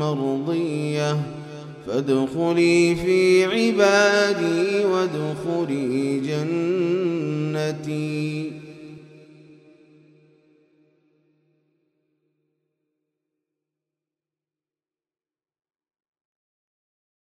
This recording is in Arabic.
مرضية. فادخلي في عبادي وادخلي جنتي.